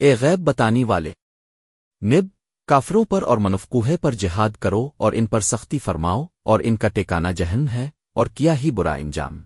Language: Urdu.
اے غیب بتانی والے، نب، کافروں پر اور منفقوہے پر جہاد کرو اور ان پر سختی فرماؤ اور ان کا ٹیکانہ جہن ہے اور کیا ہی برا انجام۔